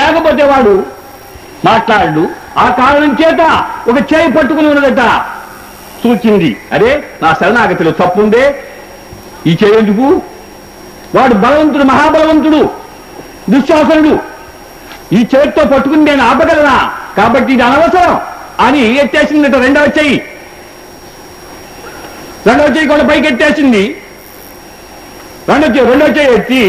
లేకపోతే వాడు మాట్లాడు ఆ కారణం చేత ఒక చేయి పట్టుకుని ఉన్నదట. సూచింది అరే నా శరణాగతిలో తప్పుందే. ఈ చేయందుకు వాడు బలవంతుడు మహాబలవంతుడు దుశ్శాసనుడు. ఈ చేతితో పట్టుకుని నేను ఆపగలనా? కాబట్టి ఇది అనవసరం అని ఎత్తేసిందట రెండవ చెయ్యి రెండవ చెయ్యి కూడా పైకి ఎత్తేసింది రెండవ చెయ్యి రెండో చెయ్యి ఎత్తి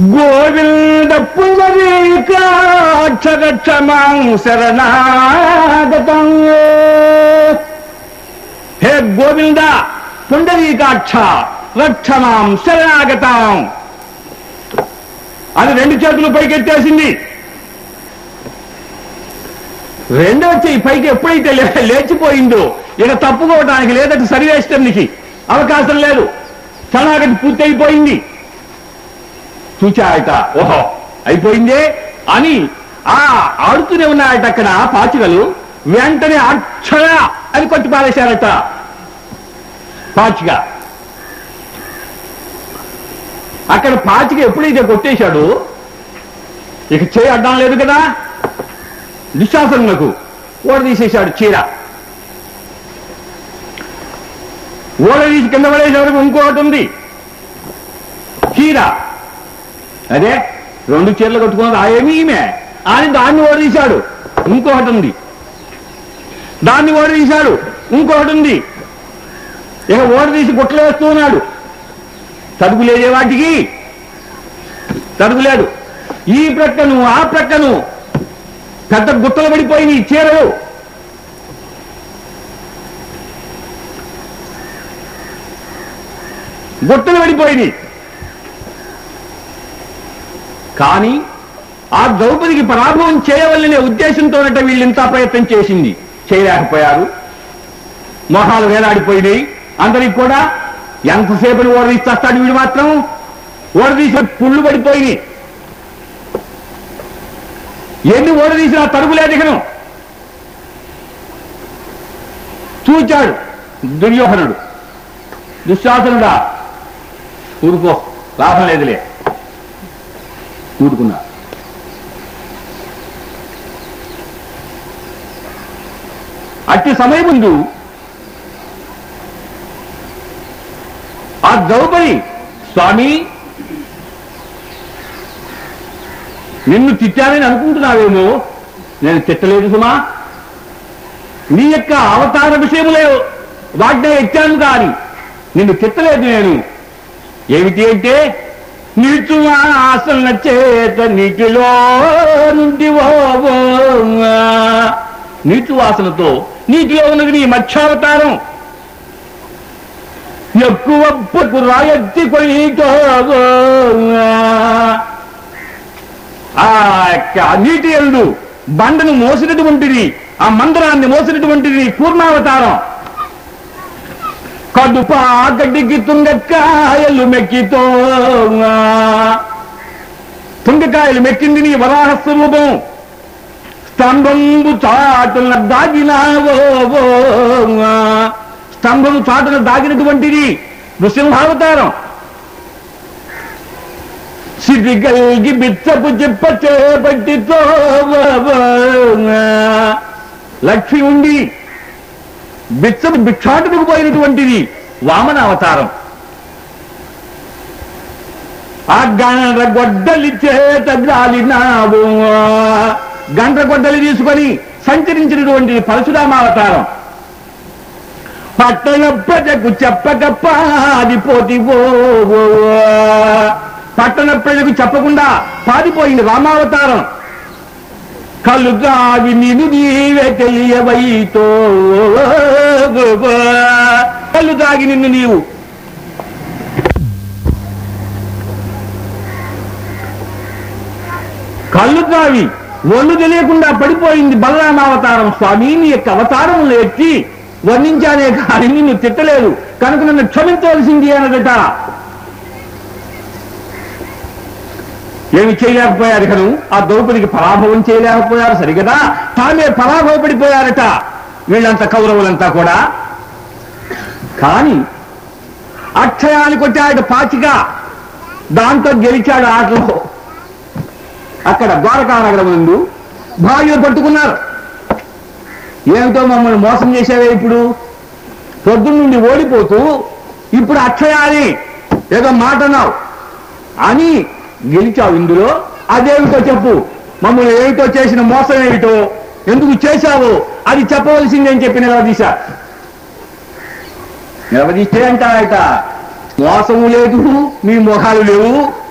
గోవింద పునరీకాక్షరక్షమాం శరణాగతం. హే గోవింద పుండరీకాక్ష రక్షమాం శరణాగతం. అది రెండు చేతులు పైకెత్తేసింది. రెండో చెయ్యి పైకి ఎప్పుడైతే లేచిపోయిందో ఇక తప్పుకోవడానికి లేదంటే సరివేష్టానికి అవకాశం లేదు. శరణాగతి పూర్తయిపోయింది. చూచాయట. ఓహో. అయిపోయిందే? అని ఆ ఆడుతూనే ఉన్నాయట అక్కడ పాచికలు. వెంటనే అక్షర అని కొట్టి పారేశారట. పాచిక. అక్కడ పాచిక ఎప్పుడైతే కొట్టేశాడు ఇక చేయి అడ్డం లేదు కదా? దుశ్శాసనులకు ఓడ తీసేశాడు చీర. ఓడ తీసి కింద పడేసే వరకు ఇంకోటి ఉంది. చీర. అదే? రెండు చీరలు కట్టుకున్నది ఆ ఈమె? ఆయన దాన్ని ఓడదీశాడు. ఇంకొకటి ఉంది. దాన్ని ఓడదీశాడు. ఇంకొకటి ఉంది. ఇక ఓడదీసి గుట్టలు వేస్తూ ఉన్నాడు. చదువులేదే వాటికి? తడుగులేడు ఈ ప్రక్కను ఆ ప్రక్కను పెద్ద గుట్టలు పడిపోయినాయి చీరలు. గుట్టలు పడిపోయినాయి. కానీ ఆ ద్రౌపదికి పరాభవం చేయవలనే ఉద్దేశంతోనట వీళ్ళింత ప్రయత్నం చేసింది. చేయలేకపోయారు. మొహాలు వేలాడిపోయినాయి. అందరికి కూడా ఎంతసేపటి ఓడదీస్తాడు వీడు మాత్రం? ఓడదీసి పుళ్ళు పడిపోయినాయి. ఎన్ని ఓడదీసినా తరుగులేదు చూచాడు దుర్యోహనుడు దుశ్శాసనుడా ఊరుకో లాభం లేదులే. ఊరుకున్నా. అట్టి సమయం ముందు ఆ ద్రౌపది స్వామి నిన్ను తిట్టానని అనుకుంటున్నావేమో? నేను తిట్టలేదు సుమా. నీ యొక్క అవతార విషయములే వాటినే ఎత్తాను కానీ నిన్ను తిట్టలేదు నేను. ఏమిటి అంటే నీచు చేత నీటిలో నుండి నీచువాసనతో నీటిలో ఉన్నది నీ మత్స్యావతారం ఎక్కువ పొక్కు రాయెత్తి కొయ్యతో ఆ యొక్క నీటి ఎందు బండను మోసినటువంటిది ఆ మందరాన్ని మోసినటువంటిది పూర్ణావతారం. కడుపా గడ్డికి తుంగకాయలు మెక్కితో తుంగకాయలు మెక్కింది నీ వరాహ స్వరూపం స్తంభంబు చాటున దాగినావో స్తంభము చాటున దాగినటువంటిది నృసింహావతారం. సిద్ధి కలిగి బిచ్చపు చిప్ప చేపట్టితో లక్ష్మి ఉండి బిచ్చపు భిక్షాటకు పోయినటువంటిది వామన అవతారం. ఆ గండ్ర గొడ్డలి చేత గాలినావు గండ్ర గొడ్డలి తీసుకొని సంచరించినటువంటి పరశురామావతారం. పట్టణ ప్రజకు చెప్పక పాదిపోతివో పట్టణ ప్రజకు చెప్పకుండా పారిపోయింది రామావతారం. కళ్ళు గావి నిను నీవే తెలియవైతో. కళ్ళు తాగి నిన్ను నీవు. కళ్ళు తావి ఒళ్ళు తెలియకుండా పడిపోయింది బలరామావతారం స్వామి నీ యొక్క అవతారం ఎత్తి వర్ణించానే కానీ నిన్ను తిట్టలేదు. కనుక నన్ను క్షమించవలసింది అన్నదట. ఏమి చేయలేకపోయారు కను ఆ ద్రౌపదికి పరాభవం చేయలేకపోయారు సరిగదా? తామే పరాభవపడిపోయారట. వీళ్ళంత కౌరవులంతా కూడా. కాని అక్షయానికి వచ్చాడు పాచిక. దాంతో గెలిచాడు ఆటలో. అక్కడ ద్వారకా నగరం ముందు భార్యలు పట్టుకున్నారు. ఏమిటో మమ్మల్ని మోసం చేసేవే ఇప్పుడు? పొద్దున్న నుండి ఓడిపోతూ ఇప్పుడు అక్షయాలి ఏదో మాట అన్నావు అని గెలిచావు ఇందులో? అదేమిటో చెప్పు. మమ్మల్ని ఏమిటో చేసిన మోసం ఏమిటో? ఎందుకు చేశావు? అది చెప్పవలసిందని చెప్పి నిలదీశా. నిలవదీస్తే అంటారట. మోసము లేదు మీ మొహాలు లేవు.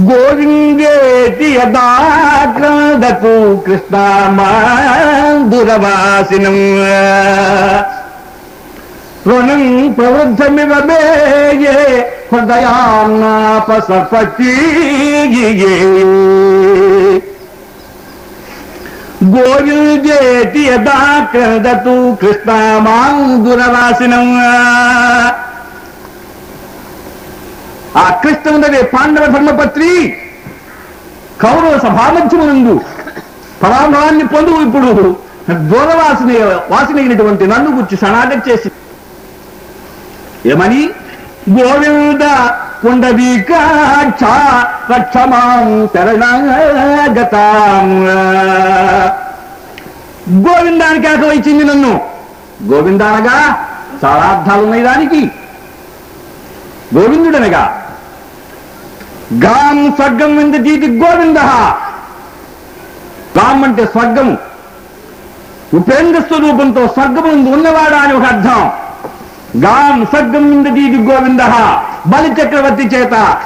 గోవిందేతి యథాక్రదతు కృష్ణమాదురవాసినం రుణం ప్రవృద్ధమివ మేయే హృదయాన్నాపసపతి కృష్ణ మాం కృష్ణమాదురవాసినం ఆ కృష్ణుడనే పాండవ ధర్మపత్రి కౌరవ సభామధ్యమునందు పరాభవాన్ని పొందు ఇప్పుడు దూరవాసిన వాసినైనటువంటి నన్ను గుర్చి సనాటం చేసి. ఏమని? గోవింద పుండరీకాక్ష రక్షమాం శరణాగతాం. గోవిందానికి ఆకలిచ్చింది నన్ను. గోవిందానగా చాలా అర్థాలు ఉన్నాయి దానికి. గోవిందుడనగా గాం స్వర్గం వింద దీతి గోవింద. గాం అంటే స్వర్గము. ఉపేంద్ర స్వరూపంతో స్వర్గముందు ఉన్నవాడా అని ఒక అర్థం. గాం స్వర్గం విందతీతి గోవింద బలి చక్రవర్తి చేత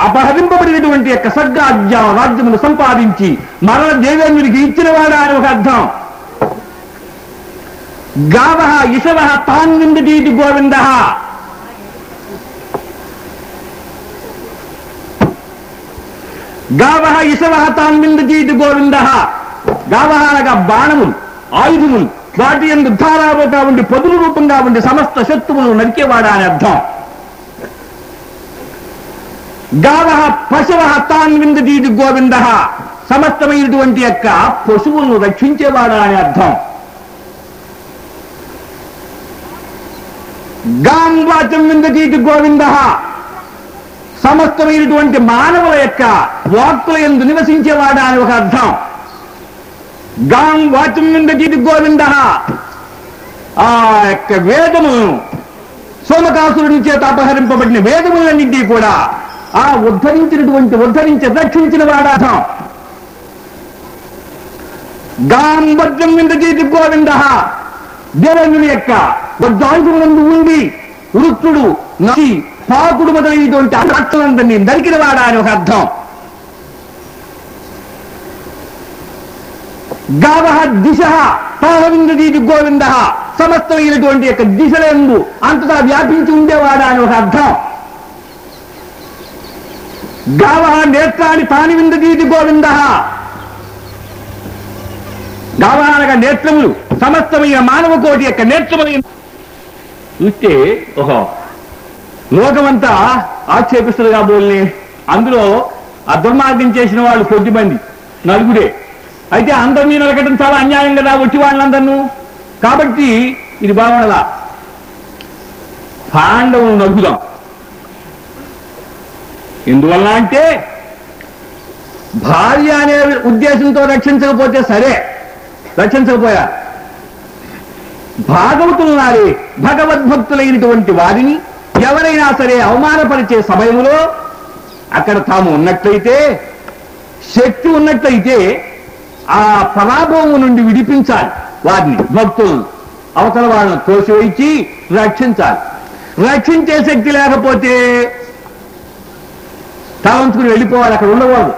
అపహరింపబడినటువంటి యొక్క స్వర్గాజ్ఞ రాజ్యమును సంపాదించి మరణ దేవేంద్రుడికి ఇచ్చినవాడా అని ఒక అర్థం. గావ ఇషవ తాన్ విందతీతి గోవింద. గావ ఇషవ తాన్ తాన్మిందీతి గోవింద. గావ అనగా బాణములు ఆయుధములు. వాటి ఎందు ధారాలుగా ఉండి పొదుల రూపంగా ఉండి సమస్త శత్రువులు నరికేవాడా అని అర్థం. గావ పశువ తాన్విందీతి గోవింద సమస్తమైనటువంటి యొక్క పశువులను రక్షించేవాడా అని అర్థం. గాం వాచం విందతీతి గోవింద సమస్తమైనటువంటి మానవుల యొక్క వాక్కుల ఎందు నివసించేవాడా అని ఒక అర్థం. గాం వాచం విందతీతి గోవింద. ఆ యొక్క వేదములను సోమకాసురుడి చేత అపహరింపబడిన వేదములన్నింటి కూడా ఆ ఉద్ధరించినటువంటి ఉద్ధరించి రక్షించిన వాడార్థం గాం వజ్రం విందతీతి గోవింద. దేవేంద్రుని యొక్క వజ్రాయుధమునందు ఉండి వృత్తుడు నది పాకుడు మొదలైనటువంటి అర్థాలందరినీ నరికిన వాడా అని ఒక అర్థం. గావ దిశ పాలవిందీతి గోవింద సమస్తమైనటువంటి యొక్క దిశలందు అంతటా వ్యాపించి ఉండేవాడా అని ఒక అర్థం. గావ నేత్రాన్ని పానివిందీది గోవింద గావ అనగా నేత్రములు సమస్తమైన మానవ కోటి యొక్క నేత్రములైన చూస్తే ఓహో లోకమంతా ఆక్షేపిస్తుంది కాబోల్ని అందులో ఆ చేసిన వాళ్ళు కొద్దిమంది నలుగురే. అయితే అందరినీ నరకటం చాలా అన్యాయం కదా వచ్చి వాళ్ళందరూ కాబట్టి ఇది బాగుండదా పాండవులు నలుగుదాం ఎందువల్ల అంటే భార్య అనే ఉద్దేశంతో రక్షించకపోతే సరే రక్షించకపోయా? భాగవతులు నారే భగవద్భక్తులైనటువంటి వారిని ఎవరైనా సరే అవమానపరిచే సమయంలో అక్కడ తాము ఉన్నట్లయితే శక్తి ఉన్నట్లయితే ఆ పరాభవం నుండి విడిపించాలి. వారిని భక్తులను అవతల వాళ్ళని తోసివేయించి రక్షించాలి. రక్షించే శక్తి లేకపోతే తలంచుకుని వెళ్ళిపోవాలి అక్కడ ఉండకూడదు.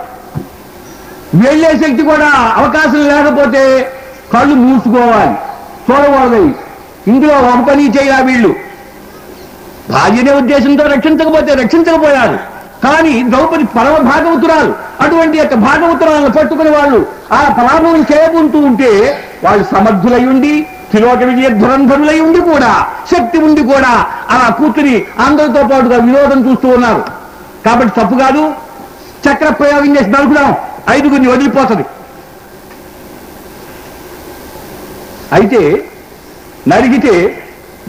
వెళ్ళే శక్తి కూడా అవకాశం లేకపోతే కళ్ళు మూసుకోవాలి చూడకూడదు. ఇందులో ఒక పని చేయాలి వీళ్ళు. భార్యనే ఉద్దేశంతో రక్షించకపోతే రక్షించకపోయారు. కానీ ద్రౌపది పరమ భాగవతురాలు అటువంటి యొక్క భాగవతురాలను పట్టుకుని వాళ్ళు ఆ పరాభవం చేయబుంటూ ఉంటే వాళ్ళు సమర్థులై ఉండి త్రిలోక విజయ ధురంధరులై ఉండి కూడా శక్తి ఉండి కూడా అలా కూతురి అందరితో పాటుగా వినోదం చూస్తూ ఉన్నారు. కాబట్టి తప్పు కాదు. చక్ర ప్రయోగం చేసి నలుగుదాం ఐదుగురిని వదిలిపోతుంది. అయితే నరిగితే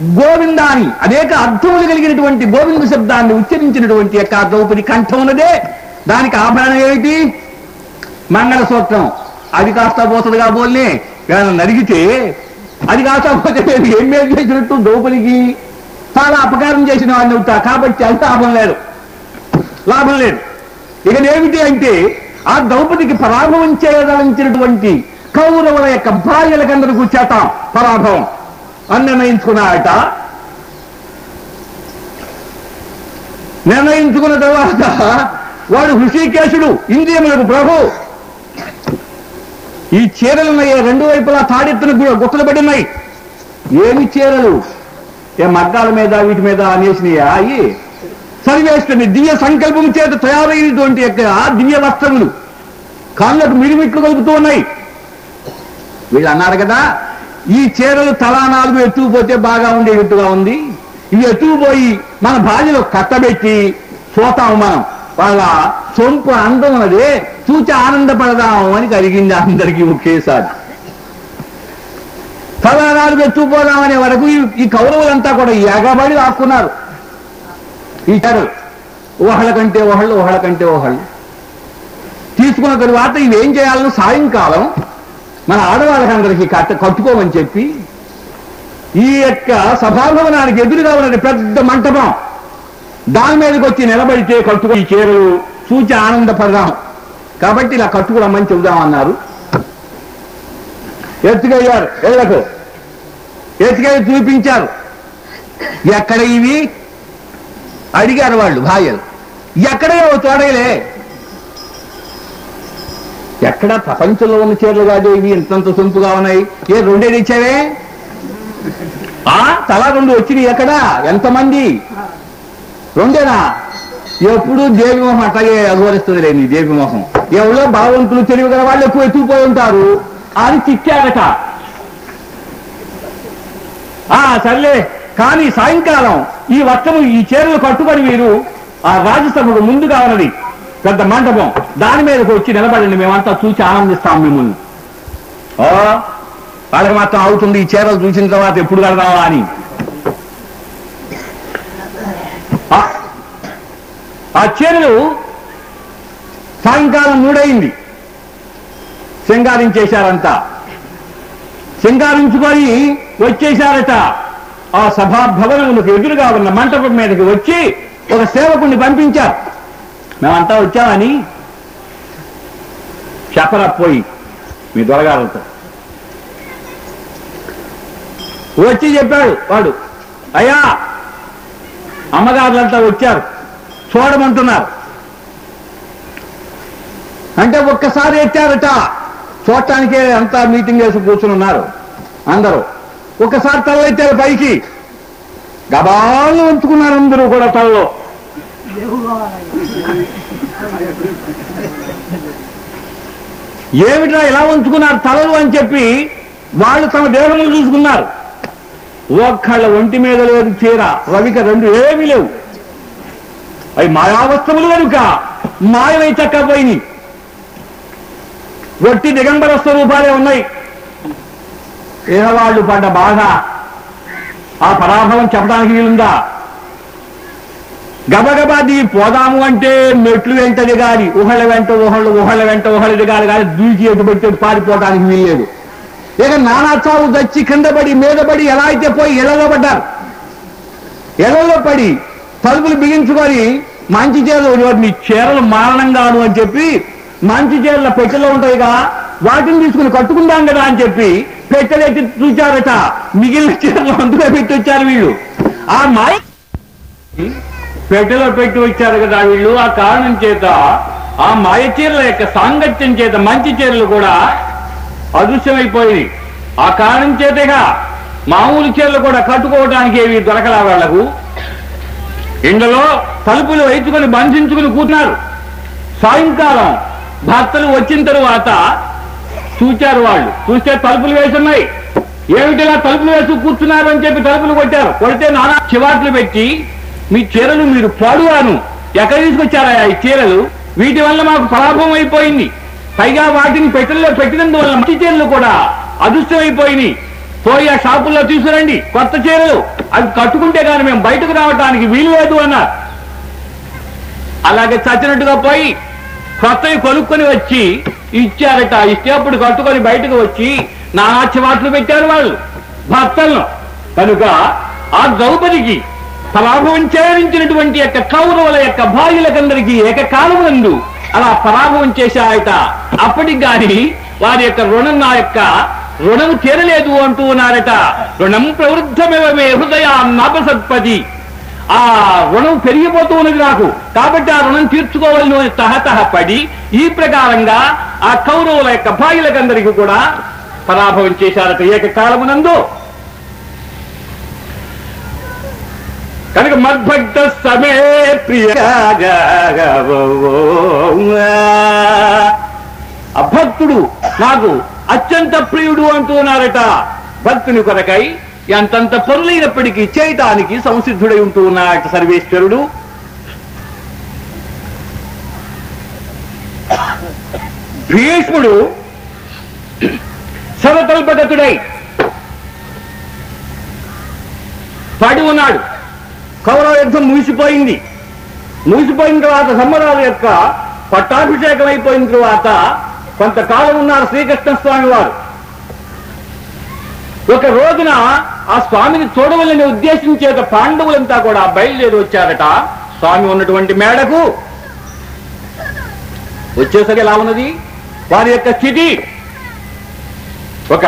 గోవిందాని అనేక అర్థములు కలిగినటువంటి గోవింద శబ్దాన్ని ఉచ్చరించినటువంటి యొక్క ద్రౌపది కంఠం ఉన్నదే. దానికి ఆభరణం ఏమిటి? మంగళసూత్రం. అది కాస్త పోతదిగా బోల్ని. వీళ్ళని నరిగితే అది కాస్త పోతే ఏం మేలు చేసినట్టు ద్రౌపదికి? చాలా అపకారం చేసిన వాడిని అవుతా. కాబట్టి అంత లాభం లేదు. లాభం లేదు. ఇక ఏమిటి అంటే ఆ ద్రౌపదికి పరాభవం చేయదలించినటువంటి కౌరవుల యొక్క భార్యలకందరికీ చేతాం పరాభవం. అని నిర్ణయించుకున్నాడట నిర్ణయించుకున్న తర్వాత వాడు హృషికేశుడు ఇంద్రియములకు ప్రభు. ఈ చీరలున్నాయి రెండు వైపులా తాడెత్తున గు- గుట్టలు పడి ఉన్నాయి. ఏమి చీరలు? ఏ మగ్గాల మీద వీటి మీద అనేసినాయా అయ్యి? సరివేస్తుంది దివ్య సంకల్పం చేత తయారైనటువంటి యొక్క ఆ దివ్య వస్త్రములు. కాళ్ళకు మిడిమిట్లు కలుపుతూ ఉన్నాయి. వీళ్ళు అన్నారు కదా ఈ చీరలు తలా నాలుగు ఎత్తుకుపోతే బాగా ఉండేటట్టుగా ఉంది. ఇవి ఎత్తుకుపోయి మన భార్యలో కట్టబెట్టి చూతాము మనం. వాళ్ళ సొంపు అందం అదే. చూచి ఆనందపడదాము అని కలిగింది అందరికీ ఒకేసారి. తలా నాలుగు ఎత్తుకుపోదామనే వరకు ఈ- కౌరవులంతా కూడా ఎగబడి రాసుకున్నారు ఈ చీరలు. ఒకళ్ళ కంటే ఒకళ్ళు ఒకళ్ళ కంటే ఒకళ్ళు తీసుకున్న తరువాత ఇవి ఏం చేయాలని సాయంకాలం మన ఆడవాళ్ళకందరికీ కట్ట కట్టుకోమని చెప్పి ఈ యొక్క సభాభవనానికి ఎదురుగా ఉన్న పెద్ద మంటపం. దాని మీదకి వచ్చి నిలబడితే కట్టుకో ఈ చీరలు చూచి ఆనందపడదాం. కాబట్టి ఇలా కట్టుకురమ్మని చెబుదామన్నారు. ఎత్తుకయ్యారు ఇళ్ళకు ఎత్తుకయ్యి చూపించారు. ఎక్కడ ఇవి? అడిగారు వాళ్ళు భార్యలు. ఎక్కడే ఓ తోడలే. ఎక్కడ ప్రపంచంలో ఉన్న చీరలు కాదు ఇవి ఇంతంత సొంపుగా ఉన్నాయి. ఏ రెండేది ఇచ్చావే ఆ తలా రెండు వచ్చినాయి ఎక్కడ? ఎంతమంది? రెండేనా? ఎప్పుడు దేవి మొహం అట్లాగే అఘోరిస్తుంది లేని దేవి మొహం. ఎవరో భావంతులు తెలివి గల వాళ్ళు ఎక్కువ ఎత్తుకుపోయి ఉంటారు. అని చిక్కారట ఆ సర్లే. కానీ సాయంకాలం ఈ వస్త్రము ఈ చీరలు కట్టుబడి మీరు ఆ రాజసభకు ముందుగా ఉన్నది. పెద్ద మండపం దాని మీదకి వచ్చి నిలబడండి మేమంతా చూసి ఆనందిస్తాం మిమ్మల్ని. ఓ వాళ్ళకి మాత్రం అవుతుంది ఈ చీరలు చూసిన తర్వాత ఎప్పుడు కడదావా అని. ఆ- చీరలు సాయంకాలం మూడైంది శృంగారించేశారంతా శృంగారించుకొని వచ్చేశారట. ఆ సభా భవనములకు ఎదురుగా ఉన్న మంటపం మీదకి వచ్చి ఒక సేవకుణ్ణి పంపించారు. మేమంతా వచ్చామని చెప్పరా పోయి మీ దొరగారంతా వచ్చి చెప్పాడు వాడు. అయ్యా అమ్మగారులంతా వచ్చారు. చూడమంటున్నారు. అంటే ఒక్కసారి ఎత్తారట. చూడటానికే అంతా మీటింగ్ చేసి కూర్చుని ఉన్నారు అందరూ. ఒక్కసారి తల ఎత్తారు పైకి. గబాలు ఉంచుకున్నారు అందరూ కూడా తలలో. ఏమిట్రా ఇలా ఉంచుకున్నారు తలలు అని చెప్పి వాళ్ళు తమ దేహములు చూసుకున్నారు? ఒక్కళ్ళ ఒంటి మీద లేదు చీర రవిక రెండు ఏమీ లేవు. అవి మాయావస్తములు కనుక మాయమై చక్కపోయినాయి వట్టి దిగంబర స్వరూపాలే ఉన్నాయి. ఏదవాళ్ళు పడ్డ బాధ ఆ పరాభవం చెప్పడానికి వీలుందా? గబగబా దిగి పోదాము అంటే మెట్లు వెంట దిగాలి ఊహళ్ళ వెంట ఊహళ్ళు ఊహళ్ళ వెంట ఊహళ్ళు దిగాలి కానీ దూకి ఎటు పెట్టి పారిపోవడానికి వీల్లేదు. ఇక నానాచావు దచ్చి కింద పడి మీద పడి ఎలా అయితే పోయి ఎలలో పడ్డారు. ఎలలో పడి తలుపులు బిగించుకొని మంచి చీరలు నీ చీరలు మారణంగాను అని చెప్పి మంచి చీరల పెట్టెలో ఉంటాయిగా వాటిని తీసుకుని కట్టుకుందాం కదా అని చెప్పి పెట్టెలు చూచారట. మిగిలిన చీరలు అందులో పెట్టి వచ్చారు వీళ్ళు. ఆ మాయ పెట్టెలో పెట్టి వచ్చారు కదా వీళ్ళు. ఆ కారణం చేత ఆ మాయ చీరల యొక్క సాంగత్యం చేత మంచి చీరలు కూడా అదృశ్యమైపోయింది ఆ కారణం చేతగా మామూలు చీరలు కూడా కట్టుకోవడానికి ఏవి దొరకలా వాళ్ళకు. ఇందులో తలుపులు వేసుకొని బంధించుకుని కూతున్నారు. సాయంకాలం భర్తలు వచ్చిన తరువాత చూచారు వాళ్ళు. చూస్తే తలుపులు వేసున్నాయి. ఏమిటిలా తలుపులు వేసి కూర్చున్నారు అని చెప్పి తలుపులు కొట్టారు. కొడితే నానా చివాట్లు పెట్టి మీ చీరలు మీరు పాడువాను. ఎక్కడ తీసుకొచ్చారా ఈ చీరలు? వీటి వల్ల మాకు పరాభవం అయిపోయింది. పైగా వాటిని పెట్టెల్లో పెట్టినందువల్ల మంచి చీరలు కూడా అదృష్టమైపోయినాయి పోయి ఆ షాపుల్లో తీసుకురండి కొత్త చీరలు. అవి కట్టుకుంటే కానీ మేము బయటకు రావడానికి వీలు లేదు అన్నారు. అలాగే చచ్చినట్టుగా పోయి కొత్తవి కొనుక్కొని వచ్చి ఇచ్చారట. ఇస్తే అప్పుడు కట్టుకొని బయటకు వచ్చి నానాచవాట్లు పెట్టారు వాళ్ళు. భర్తలను. కనుక ఆ ద్రౌపదికి పరాభవం చేయించినటువంటి యొక్క కౌరవుల యొక్క భార్యలకందరికీ ఏకకాలమునందు అలా పరాభవం చేశాయట. అప్పటికి గాని వారి యొక్క రుణం నా యొక్క రుణం తీరలేదు అంటూ ఉన్నారట. రుణం ప్రవృద్ధమే హృదయాన్నపసత్పది ఆ రుణం పెరిగిపోతూ ఉన్నది నాకు. కాబట్టి ఆ రుణం తీర్చుకోవాలని తహతహ పడి ఈ ప్రకారంగా ఆ కౌరవుల యొక్క భార్యలకందరికీ కూడా పరాభవం చేశారట ఏకకాలమునందు కనుక మద్భక్త సమే ప్రియ అభక్తుడు నాకు అత్యంత ప్రియుడు అంటూ ఉన్నారట. భక్తుని కొరకై ఎంతంత పనులైనప్పటికీ చేయటానికి సంసిద్ధుడై ఉంటూ ఉన్నాడట సర్వేశ్వరుడు. భీష్ముడు సరతల్పగతుడై పడి ఉన్నాడు కౌరవ యుద్ధం ముగిసిపోయింది. ముగిసిపోయిన తర్వాత సంబరాల యొక్క పట్టాభిషేకం అయిపోయిన తర్వాత కొంతకాలం ఉన్నారు శ్రీకృష్ణ స్వామి వారు. ఒక రోజున ఆ స్వామిని చూడవలని ఉద్దేశించేత పాండవులంతా కూడా బయలుదేరి వచ్చారట. స్వామి ఉన్నటువంటి మేడకు వచ్చేసరికి ఎలా ఉన్నది? వారి యొక్క స్థితి. ఒక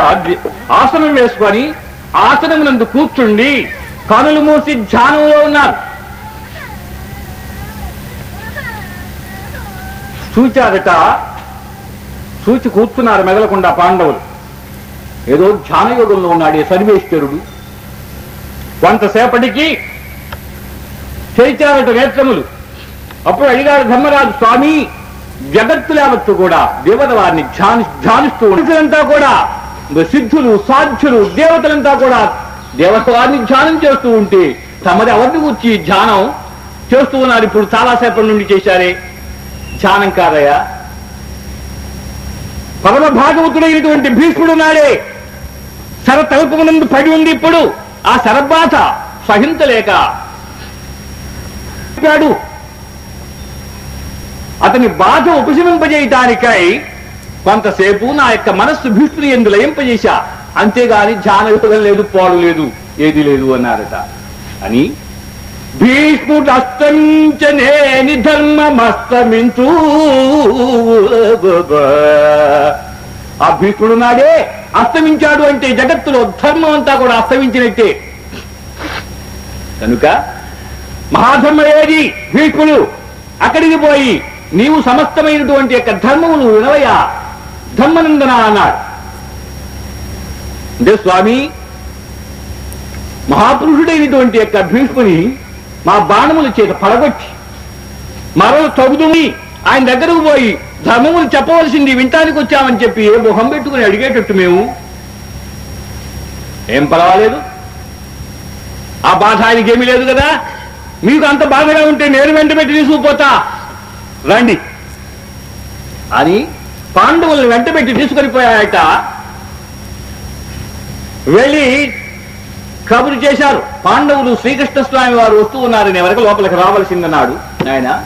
ఆసనం వేసుకొని ఆసనం నందు కూర్చుండి కనులు మూసి ధ్యానంలో ఉన్నారు. చూచారట చూచి కూర్చున్నారు మెదలకుండా పాండవులు. ఏదో ధ్యానయోగంలో ఉన్నాడు ఈ సర్వేశ్వరుడు. కొంతసేపటికి చేచారట నేత్రములు. అప్పుడు అడిగాడు ధర్మరాజు స్వామి జగత్తు లేవచ్చు కూడా దేవత వారిని ధ్యాని ధ్యానిస్తూ కూడా సిద్ధులు సాధ్యులు దేవతలంతా కూడా దేవత ధ్యానం చేస్తూ ఉంటే తమది ఎవరిని వచ్చి ధ్యానం చేస్తూ ఉన్నారు? ఇప్పుడు చాలాసేపటి నుండి చేశారే. ధ్యానం కాదయ్యా. పరమ భాగవతుడైనటువంటి భీష్ముడు నాడే శర తలుపునందు పడి ఉంది ఇప్పుడు. ఆ శరబాధ సహించలేక చెప్పాడు. అతని బాధ ఉపశమింపజేయటానికై కొంతసేపు నా యొక్క మనస్సు భీష్ముని ఎందు లయింపజేశా. అంతేగాని ధ్యాన యోగం లేదు పాడు లేదు ఏది లేదు అన్నారట. అని భీష్ముడు అస్తమించనేని ధర్మమస్తమించు ఆ భీష్ముడు నాడే అస్తమించాడు అంటే జగత్తులో ధర్మం అంతా కూడా అస్తమించినట్టే. కనుక మహాధర్మ ఏది భీష్ముడు అక్కడికి పోయి నీవు సమస్తమైనటువంటి యొక్క ధర్మమును వినవయా ధర్మనందన అన్నాడు. అంటే స్వామి మహాపురుషుడైనటువంటి యొక్క భీష్ముని మా బాణముల చేత పడగొట్టి మరో తగుదుని ఆయన దగ్గరకు పోయి ధర్మములు చెప్పవలసింది వింటానికి వచ్చామని చెప్పి ఏ మొహం పెట్టుకుని అడిగేటట్టు మేము? ఏం పర్వాలేదు. ఆ బాధ ఆయనకి ఏమీ లేదు కదా? మీకు అంత బాధగా ఉంటే నేను వెంట పెట్టి తీసుకుపోతా. రండి. అని పాండవులను వెంట పెట్టి తీసుకొని పోయాయట వెళ్ళి కబురు చేశారు. పాండవులు శ్రీకృష్ణ స్వామి వారు వస్తూ ఉన్నారని వరకు లోపలికి రావాల్సిందన్నాడు ఆయన.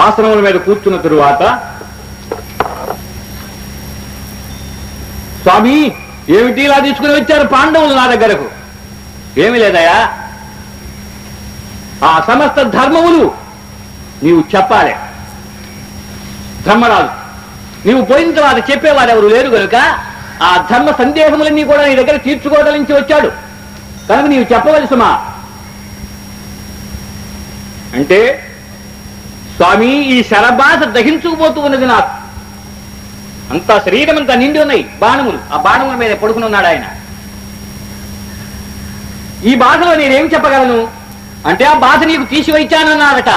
ఆశ్రమం మీద కూర్చున్న తరువాత స్వామి ఏమిటి ఇలా తీసుకుని వచ్చారు పాండవులు నా దగ్గరకు? ఏమి లేదయా ఆ సమస్త ధర్మములు నీవు చెప్పాలి. ధర్మరాజు నీవు పోయిన తర్వాత చెప్పేవారు ఎవరు లేరు కనుక ఆ ధర్మ సందేహములన్నీ కూడా నీ దగ్గర తీర్చుకోదలించి వచ్చాడు. కనుక నీవు చెప్పవలసమా? అంటే స్వామి ఈ శరబాధ దహించుకుపోతూ ఉన్నది నాకు. అంతా శరీరం అంతా నిండి ఉన్నాయి బాణములు. ఆ బాణముల మీద పడుకుని ఉన్నాడు ఆయన. ఈ బాధలో నేనేం చెప్పగలను? అంటే ఆ బాధ నీకు తీసివేచానన్నారట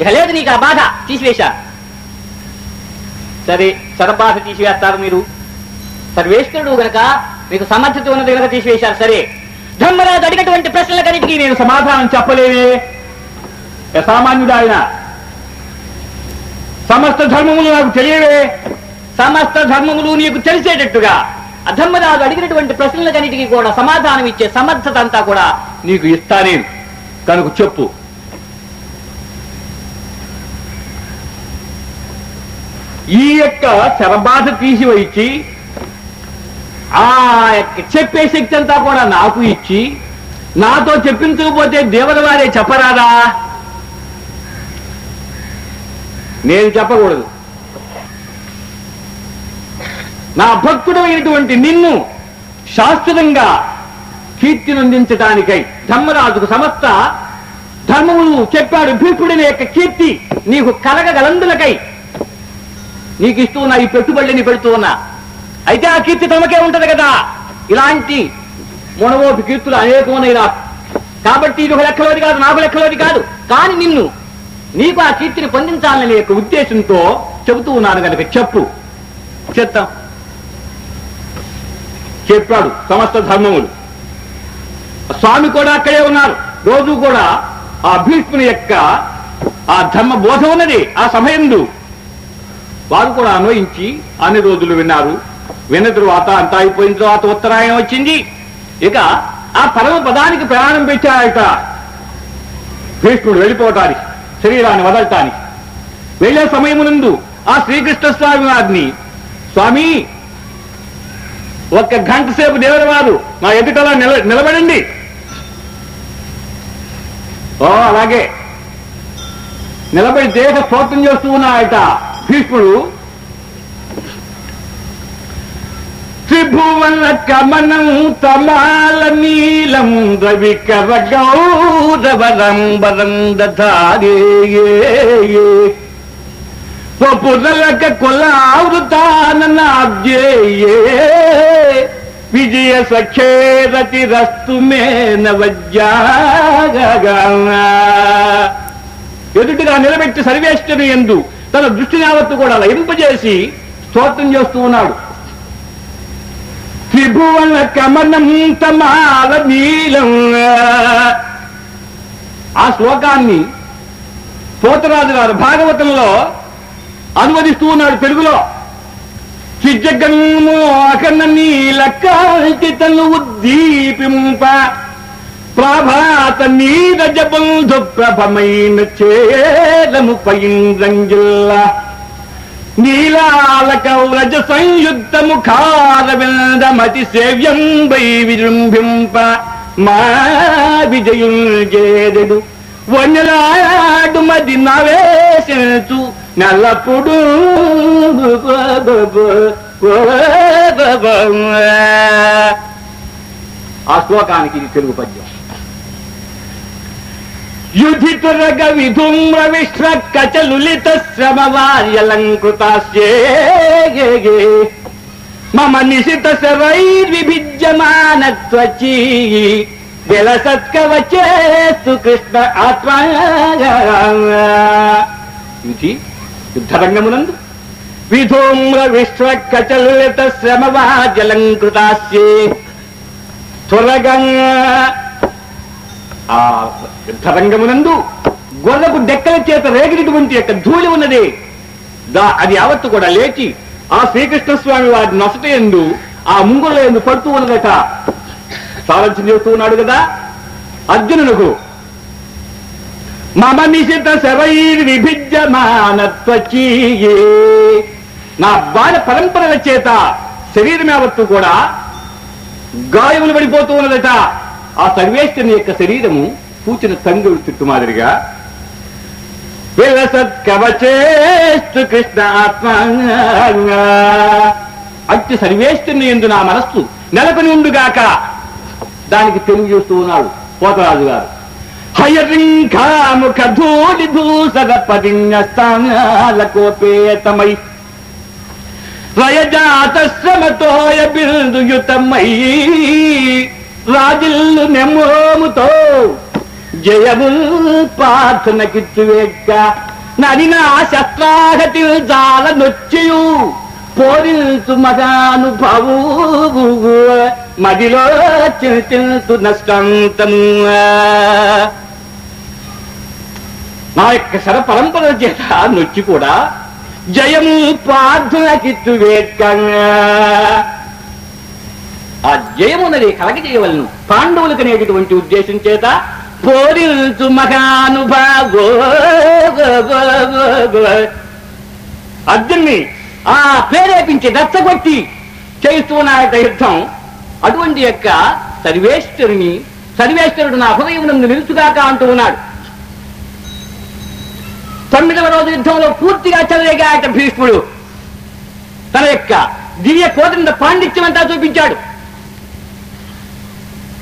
ఇక లేదు నీకు ఆ బాధ తీసివేశా. సరే శరబాధ తీసివేస్తారు మీరు. సర్వేశ్వరుడు గనక మీకు సమర్థత ఉన్నది గనక తీసివేశారు సరే. ధర్మరాజు అడిగినటువంటి ప్రశ్నలకన్నిటికీ నేను సమాధానం చెప్పలేనే. సామాన్యుడు ఆయన? సమస్త ధర్మములు నాకు తెలియవే. సమస్త ధర్మములు నీకు తెలిసేటట్టుగా. అధర్మరాజు అడిగినటువంటి ప్రశ్నలకన్నిటికీ కూడా సమాధానం ఇచ్చే సమర్థత అంతా కూడా నీకు ఇస్తా నేను. కనుక చెప్పు. ఈ యొక్క శరబాధ తీసివచ్చి ఆ చెప్పే శక్తి అంతా కూడా నాకు ఇచ్చి నాతో చెప్పించకపోతే దేవత వారే చెప్పరాదా? నేను చెప్పకూడదు. నా భక్తుడమైనటువంటి నిన్ను శాశ్వతంగా కీర్తినందించటానికై ధర్మరాజుకు సమస్త ధర్మములు చెప్పాడు భీష్ముడిని యొక్క కీర్తి నీకు కలగగలందులకై నీకు ఇస్తూ ఉన్నా ఈ పెట్టుబడిని పెడుతూ ఉన్నా. అయితే ఆ కీర్తి తమకే ఉంటది కదా? ఇలాంటి మొనవోపి కీర్తులు అనేకమైన కాబట్టి ఇది ఒక లెక్కలోది కాదు నాకు లెక్కలోది కాదు. కానీ నిన్ను నీకు ఆ కీర్తిని పొందించాలనే యొక్క ఉద్దేశంతో చెబుతూ ఉన్నాను కనుక చెప్పు. చెప్తాం. చెప్పాడు సమస్త ధర్మములు. స్వామి కూడా అక్కడే ఉన్నారు. రోజు కూడా ఆ భీష్ముని యొక్క ఆ ధర్మ బోధ ఉన్నది ఆ సమయందు వారు కూడా అన్వయించి అన్ని రోజులు విన్నారు. విన్న తరువాత అంతా అయిపోయిన తర్వాత ఉత్తరాయణం వచ్చింది. ఇక ఆ పరమ పదానికి ప్రయాణం పెట్టారట భీష్ముడు వెళ్ళిపోవటానికి శరీరాన్ని వదలటానికి. వెళ్ళే సమయమునందు ఆ శ్రీకృష్ణ స్వామి వారిని స్వామి ఒక్క గంట సేపు దేవుని వారు మా ఎదుటలా నిల నిలబడండి. ఓ అలాగే. నిలబడి దేహ స్తోత్రం చేస్తూ ఉన్నాయట. భీష్ముడు త్రిభువన కమనం తమాల నీలం రవికర గౌరవరంబరం దారే వపురలక విజయ సఖేరతి రస్తు మే ఎదుటిగా నిలబెట్టి సర్వేశ్వరుని ఎందు తన దృష్టిని యావత్తు కూడా లయింపజేసి స్తోత్రం చేస్తూ ఉన్నాడు. త్రిభువన కమనం తమాల నీలం. ఆ శ్లోకాన్ని పోతరాజు గారు భాగవతంలో అనువదిస్తూ ఉన్నాడు తెలుగులో చిజ్జగన్మోహన నీల కాంతితను ఉద్దీపింప. ప్రభాత నీరజ బంధు ప్రభమైన చేలము పైంద్రంజిల్లా నీలాలకౌరజ సంయుక్త ముఖారవిందమతి సేవ్యం వై విజృంభింప మా విజయం చేదడు వన్నలాడు మది నవేశించు నల్లప్పుడు ఆ శ్లోకానికి ఇది తెలుగు పద్యం. యుధితురగ విధుమ్ర విశ్వ కచలులిత శ్రమవార్యలంకృతాస్యే మమ నిశిత శరైర్విభిజ్యమాన శరైర్విభిజ్యమానత్వచీ విలసత్కవచేస్తు కృష్ణ ఆత్మ యుధి యుద్ధరంగమునందు. విధూమ్ర విశ్వ కచలిత శ్రమవాజలంకృతాస్యే త్వరగా ఆ యుద్ధరంగమునందు గొర్రెపు డెక్కల చేత రేగినటువంటి యొక్క ధూళి ఉన్నది. దా అది యావత్తు కూడా లేచి ఆ శ్రీకృష్ణ స్వామి వారి నొసట ఎందు ఆ ముంగుల ఎందు పడుతూ ఉన్నదట. సారథ్యం చేస్తూ ఉన్నాడు కదా? అర్జునునకు మమ నిశిత శరైర్ విభిజ్యమానత్వచీ నా బాల పరంపరల చేత శరీరం యావత్తు కూడా గాయములు పడిపోతూ ఉన్నదట. ఆ సర్వేశ్వరుని యొక్క శరీరము పూచిన తంగుడు చుట్టు మాదిరిగా. విలసత్ కృష్ణ ఆత్మ అట్టి సర్వేశ్వరుని ఎందు నా మనస్సు నెలకొని ఉండుగాక. దానికి తెలుగు చూస్తూ ఉన్నాడు పోతరాజు గారు. హయరింఖాముఖ ధూళి భూసర పదిన్యస్థానాలకోపేతమై రయజాత శ్రమతోయ బిందుయుతమై రాజిల్లు నెమ్మోముతో జయము ప్రార్థనకిచ్చువేక్క నడిన శస్త్రాహతి జాల నొచ్చియు. పోరించు మగానుభవు మదిలో చింతించు నష్టంతము. నా యొక్క శర పరంపర చేత నొచ్చి కూడా జయము ప్రార్థనకిచ్చు వేట్కంగా ఆ జయమున్నది కలగజేయవలను. పాండవులకు అనేటటువంటి ఉద్దేశం చేత పోరించు మహానుభావో అర్జున్ని ఆ ప్రేరేపించి దత్తగొట్టి చేస్తూ ఉన్నాయట యుద్ధం అటువంటి యొక్క సర్వేశ్వరుని సర్వేశ్వరుడు నా హృదయం నిలుచుగాక అంటూ ఉన్నాడు. తొమ్మిదవ రోజు యుద్ధంలో పూర్తిగా చెలరేగాయట భీష్ముడు తన యొక్క దివ్య కోదండ పాండిత్యం అంతా చూపించాడు.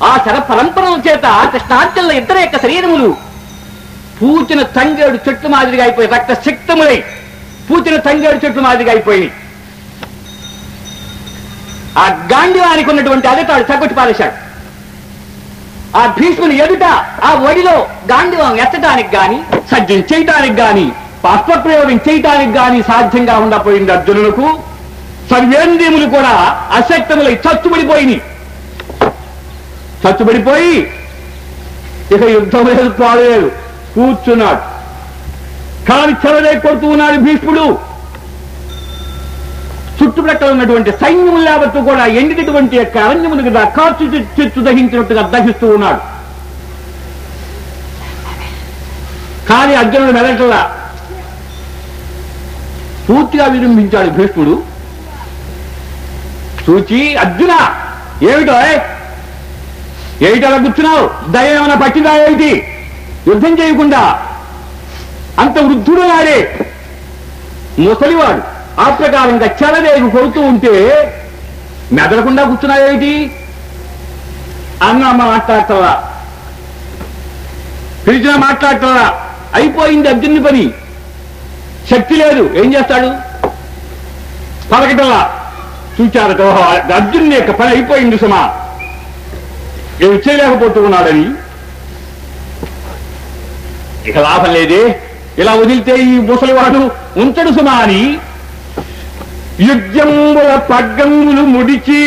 ఆ శర పరంపరల చేత కృష్ణార్జునుల ఇద్దరు యొక్క శరీరములు పూచిన తంగేడు చెట్లు మాదిరిగా అయిపోయి రక్త శక్తములై పూచిన తంగేడు చెట్లు మాదిరిగా అయిపోయి. ఆ గాంధీవానికి ఉన్నటువంటి అదటాడు చగొట్టి పారేశాడు ఆ భీష్ముని ఎదుట ఆ ఒడిలో గాంధీవం ఎత్తడానికి గాని సజ్జం చేయటానికి గాని అస్త్రప్రయోగం చేయటానికి గాని సాధ్యంగా ఉండపోయింది అర్జునులకు. సర్వేంద్రియములు కూడా అశక్తములై చచ్చుబడిపోయినాయి. చచ్చుబడిపోయి ఇక యుద్ధం లేదు పాలేదు కూర్చున్నాడు. కాని చెలరే కొడుతూ ఉన్నాడు భీష్ముడు. చుట్టుప్రక్కల ఉన్నటువంటి సైన్యం లేవత్తు కూడా ఎండినటువంటి యొక్క అరణ్యములు కదా కాచు చెచ్చు దహించినట్టుగా దహిస్తూ ఉన్నాడు. కానీ అర్జునుడు మెదటలా పూర్తిగా విజృంభించాడు భీష్ముడు. చూచి అర్జున ఏమిటో ఏమిటి అలా కూర్చున్నావు? దయ ఏమైనా పట్టిందా ఏమిటి? యుద్ధం చేయకుండా అంత వృద్ధుడు నాడే ముసలివాడు ఆ ప్రకారంగా చెలరేగు కొడుతూ ఉంటే మెదలకుండా కూర్చున్నాయేమిటి అన్న అమ్మ మాట్లాడతావా? పిలిచిన మాట్లాడతావా? అయిపోయింది అర్జున్ని పని. శక్తి లేదు. ఏం చేస్తాడు? పలకటలా చూచారట. అర్జున్ యొక్క పని అయిపోయింది సుమా. ఏమి చేయలేకపోతూ ఉన్నాడని ఇక లాభం లేదే. ఇలా వదిలితే ఈ ముసలివాడు ఉంచడు సుమా అని యుద్ధముల పగ్గములు ముడిచి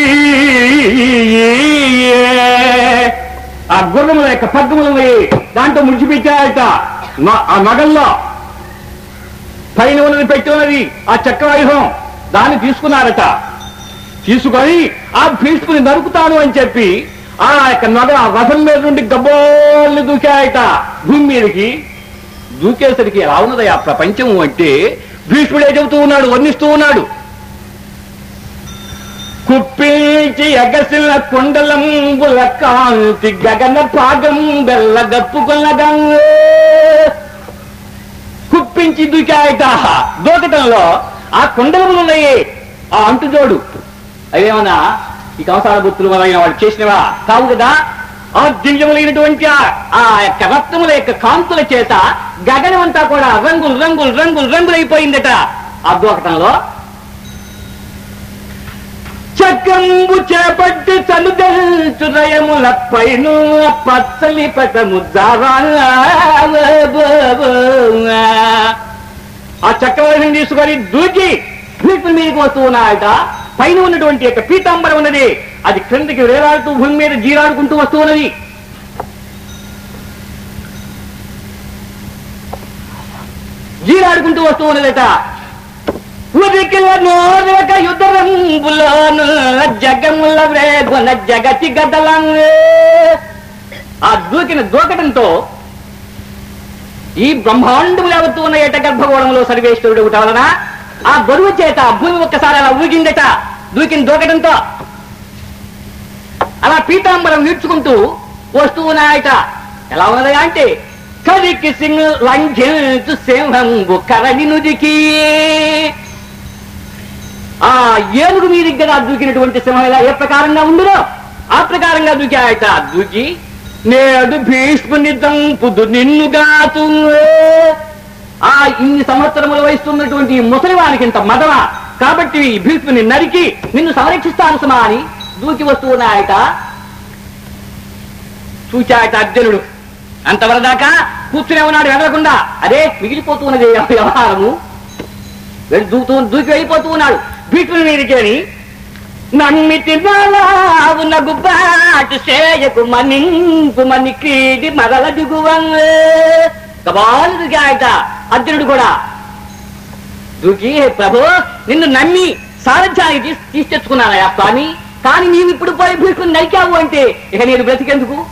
ఆ గుర్రముల యొక్క పగ్గములని దాంట్లో ముడిచిపెట్టాయట. ఆ నగల్లో పైన ఉన్నది పెట్టి ఉన్నది ఆ చక్రాయుధం దాన్ని తీసుకున్నారట. తీసుకొని ఆ భీష్ముని నరుకుతాను అని చెప్పి ఆ యొక్క నగ ఆ రథం మీద నుండి గబ్బోళ్ళు దూకాయట. భూమి మీదకి దూకేసరికి ఎలా ఉన్నది ఆ ప్రపంచం అంటే భీష్ముడే చెబుతూ ఉన్నాడు? వర్ణిస్తూ ఉన్నాడు. కుప్పించి ఎగసిన కొండలంబుల కాంతి గగన పాగం బెల్లగప్పుకొనగా కుప్పించి దూకాయట. దూకటంలో ఆ కొండలములు ఉన్నాయి. ఆ అంటుజోడు. అవేమన్నా ఈ కంసాల గుర్తులు మొదలైన వాడు చేసినవా? కావు కదా? ఆ దివ్యములైనటువంటి ఆ- యొక్క రత్నముల యొక్క కాంతుల చేత గగనం అంతా కూడా రంగులు రంగులు రంగులు రంగులైపోయిందట ఆ చక్రంబు చేపట్టి చలుదయముల పైన పచ్చలి పటము ఆ చక్రవర్తిని తీసుకొని దూకి మీకు మీకు వస్తూ ఉన్నాయట. పైన ఉన్నటువంటి యొక్క పీతాంబరం ఉన్నది. అది క్రిందికి వేలాడుతూ భూమి మీద జీరాడుకుంటూ వస్తూ ఉన్నది. జీరాడుకుంటూ వస్తూ ఉన్నదట. ఉదికిల యుద్ధరంబులోను జగముల వేగున జగతి గదలం ఆ దూకిన దూకటంతో ఈ బ్రహ్మాండము యావత్తు ఉన్న ఏట గర్భగోళంలో సర్వేశ్వరుడు ఒకటి వలన ఆ బరువు చేత భూమి ఒక్కసారి అలా ఊగిందట దూకిన దూకడంతో అలా పీతాంబరం వీడ్చుకుంటూ వస్తూ ఉన్నాయట. ఎలా ఉన్నదా అంటే కరికి సింగ్ లంఘించు సింహంబు కరణి నుదికి. ఆ ఏనుగు మీ దగ్గర దూకినటువంటి సింహం ఇలా ఏ ప్రకారంగా ఉండునో ఆ ప్రకారంగా దూకాయట. దూకి నేడు భీష్ముని దంపుదు నిన్నుగాతు ఆ ఇన్ని సంవత్సరముల వయసున్నటువంటి ముసలివానికి ఇంత మదవ? కాబట్టి ఈ భీష్ముని నరికి నిన్ను సంరక్షిస్తాను సుమా అని దూకి వస్తున్నాయట చూచాయట అర్జునుడు. అంతవరదాకా కూర్చునే ఉన్నాడు వెళ్ళకుండా అదే మిగిలిపోతున్నది వ్యవహారము. దూకుతూ దూకి వెళ్ళిపోతూ ఉన్నాడు. భీష్ముని మీదకేని నమ్మి తిన్న గుబ్బాటు చేయకు మనింపు మని క్రీడి మరల దిగువంగ. కబాలు దిగాయట అర్జునుడు కూడా. దూకి "హే ప్రభు నిన్ను నమ్మి సారథ్యానికి తీసి తెచ్చుకున్నానయా స్వామి. కానీ నీవు ఇప్పుడు పోయి భీష్ముని నరికావు అంటే ఇక నేను బ్రతికెందుకు?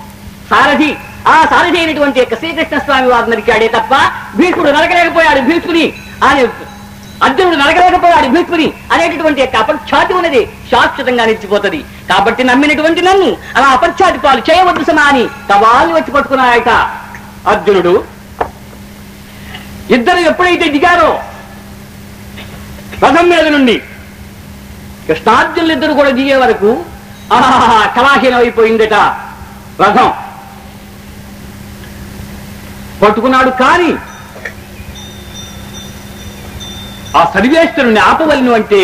సారథి ఆ సారథి అయినటువంటి యొక్క శ్రీకృష్ణ స్వామి వారు నరికాడే తప్ప భీష్ముడు నరకలేకపోయాడు భీష్ముని. అని అర్జునుడు నరకలేకపోయాడు భీష్ముని అనేటటువంటి యొక్క అపఖ్యాతి ఉన్నది శాశ్వతంగా నిలిచిపోతుంది. కాబట్టి నమ్మినటువంటి నన్ను అలా అపఖ్యాతి పాలు చేయవద్దు సమా అని కవాళ్ళు వచ్చి పట్టుకున్నాయట అర్జునుడు. ఇద్దరు ఎప్పుడైతే దిగారో రథం మీద నుండి కృష్ణార్జునులు ఇద్దరు కూడా దిగే వరకు ఆహా కళాహీనం అయిపోయిందట రథం. పట్టుకున్నాడు కానీ ఆ సరివేశ్వరుని ఆపవలను అంటే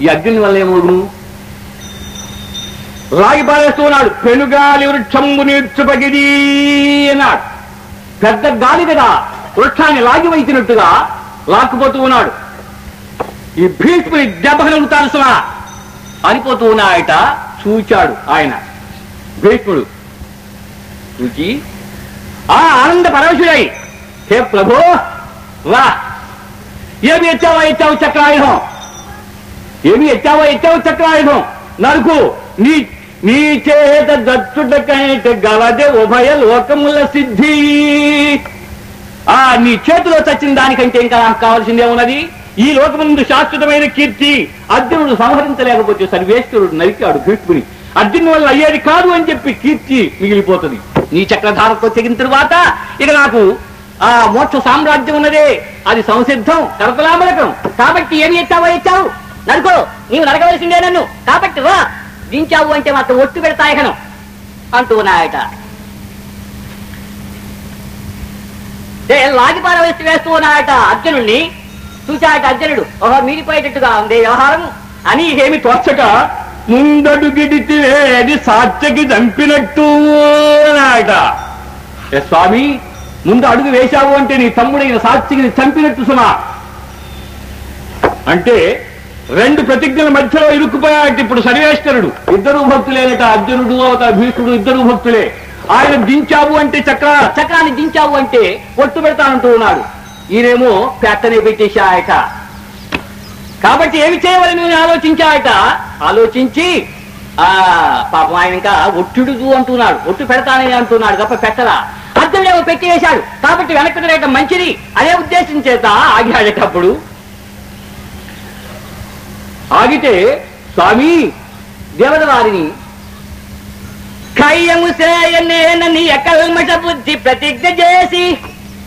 ఈ అర్జుని వల్ల ఏమవును? రాగి పారేస్తూ ఉన్నాడు పెనుగాలి వృక్షంబు నీర్చుపగిది అన్నాడు. పెద్ద గాలి కదా వృక్షాన్ని లాగి వైచినట్టుగా లాక్కుపోతూ ఉన్నాడు. ఈ భీష్ముని దెబ్బకలుగుతాను సుమా. అనిపోతూ ఉన్నాయట చూచాడు ఆయన. భీష్ముడు చూచి ఆ ఆనంద పరమశుడై హే ప్రభు వా ఏమి ఎచ్చావా ఎచ్చావు చక్రాయుధం? ఏమి ఎచ్చావా ఎచ్చావు చక్రాయుధం? నరుకు నీ నీ చేత దచ్చుట గలదే ఉభయ లోకముల సిద్ధి. ఆ నీ చేతిలో చచ్చిన దానికంటే ఇంకా నాకు కావాల్సిందే ఉన్నది? ఈ లోకముందు శాశ్వతమైన కీర్తి అర్జునుడు సంహరించలేకపోతే సర్వేశ్వరుడు నరికాడు భీష్ముని అర్జును వల్ల అయ్యేది కాదు అని చెప్పి కీర్తి మిగిలిపోతుంది. నీ చక్రధారతో తెగిన తరువాత ఇక నాకు ఆ మోక్ష సామ్రాజ్యం ఉన్నదే. అది సంసిద్ధం కరతలామలకం కాబట్టి ఏమి ఎత్తావో ఎత్తావు? నరుకో నీవు నరకవలసిందే నన్ను. కాబట్టి వా దించావు అంటే మాత్రం ఒట్టు పెడతాయకను అంటూ ఉన్నాయట ఏ లాగి పారవేసి వేస్తూ ఉన్నాడట అర్జునుడిని చూశాయట అర్జునుడు. ఓహో మీరిపోయేటట్టుగా ఉంది వ్యవహారం. అని ఏమి తోచక ముందడు గిడితే అది సాత్యకి చంపినట్టు అన్నాయట స్వామి ముందు అడుగు వేశావు అంటే నీ తమ్ముడైన సాత్యకిని చంపినట్టు సుమా. అంటే రెండు ప్రతిజ్ఞల మధ్యలో ఇరుక్కుపోయాడు ఇప్పుడు సర్వేశ్వరుడు. ఇద్దరు భక్తులేనట అర్జునుడు అవత భీష్ముడు ఇద్దరు భక్తులే. ఆయన దించావు అంటే చక్ర. చక్రాన్ని దించావు అంటే ఒట్టు పెడతానంటూ ఉన్నాడు. ఈయనేమో పెట్టనే పెట్టేశాయట కాబట్టి ఏమి చేయవలని నేను ఆలోచించాయట ఆలోచించి ఆ పాపం ఆయన ఇంకా ఒట్టుడు అంటున్నాడు. ఒట్టు పెడతానని అంటున్నాడు తప్ప పెట్టరా? అర్జునుడేమో పెట్టేశాడు కాబట్టి వెనక్కి రేయటం మంచిది. అదే ఉద్దేశం చేత ఆగాడేటప్పుడు ఆగితే స్వామి దేవత వారిని కయ్యము సేయనేనని అకల్మష బుద్ధి ప్రతిజ్ఞ చేసి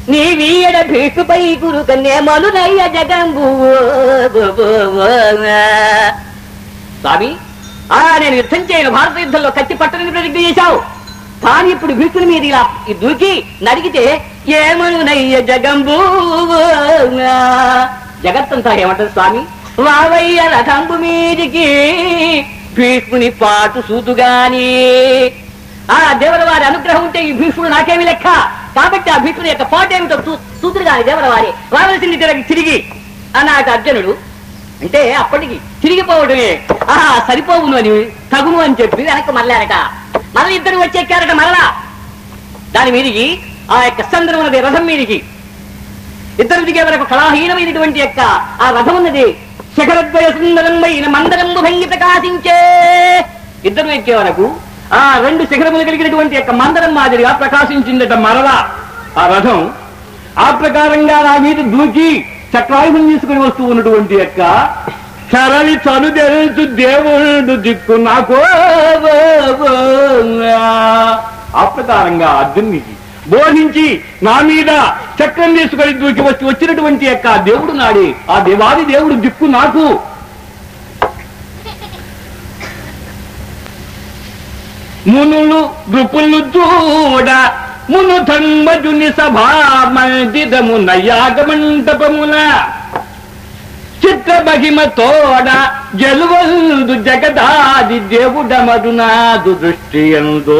నీ వీయడ భీష్ముపై గురు కన్యమలు నయ్య జగంబు. స్వామి ఆ నేను యుద్ధం చేయను. భారత యుద్ధంలో కత్తి పట్టణని ప్రతిజ్ఞ చేశావు. కానీ ఇప్పుడు భీష్ముని మీద ఇలా దూకి నడిగితే ఏమను నయ్య జగంబు? జగత్తంతా ఏమంటారు స్వామి? వావయ్య రథంబు మీదికి భీష్ముని పాటు సూదుగాని. ఆ దేవర వారి అనుగ్రహం ఉంటే ఈ భీష్ముడు నాకేమి లెక్క. కాబట్టి ఆ భీష్ముని యొక్క పాట ఏమిటో చూ- గాని దేవర వారి రావలసింది తిరిగి. తిరిగి అన్నాడు అర్జునుడు. అంటే అప్పటికి తిరిగిపోవడమే. ఆహా సరిపోవును అని తగును అని చెప్పి వెనక్కి మళ్ళారట మళ్ళీ ఇద్దరు వచ్చి ఎక్కారట మరలా. దాని మీదికి ఆ యొక్క సంద్రం ఉన్నది రథం మీదికి. ఇద్దరు దిగే వరకు కళాహీనమైనటువంటి యొక్క ఆ రథం ఉన్నది శిఖరద్వయ సుందరమైన మందరంబు భంగి ప్రకాశించే ఇద్దరు ఎక్కే వరకు ఆ రెండు శిఖరములు కలిగినటువంటి యొక్క మందరం మాదిరిగా ప్రకాశించిందట మరలా. ఆ రథం ఆ ప్రకారంగా నా మీద దూకి చక్రాయుధం తీసుకుని వస్తూ ఉన్నటువంటి యొక్క సరళి చను తెలుసు దేవుడు దిక్కు నాకు. ఆ ప్రకారంగా అర్జునికి బోధించి నా మీద చక్రం తీసుకొని దూకి వచ్చి వచ్చినటువంటి యొక్క దేవుడు నాడి. ఆ దేవాది దేవుడు దిక్కు నాకు. మునులు దృపులు చూడ మును ధర్మజుని సభా మందిరమున యాగమంటపమున చిత్ర మహిమ తోడ జలువల్దు జగదాది దేవుడమరునాదు దృష్టి ఎందో.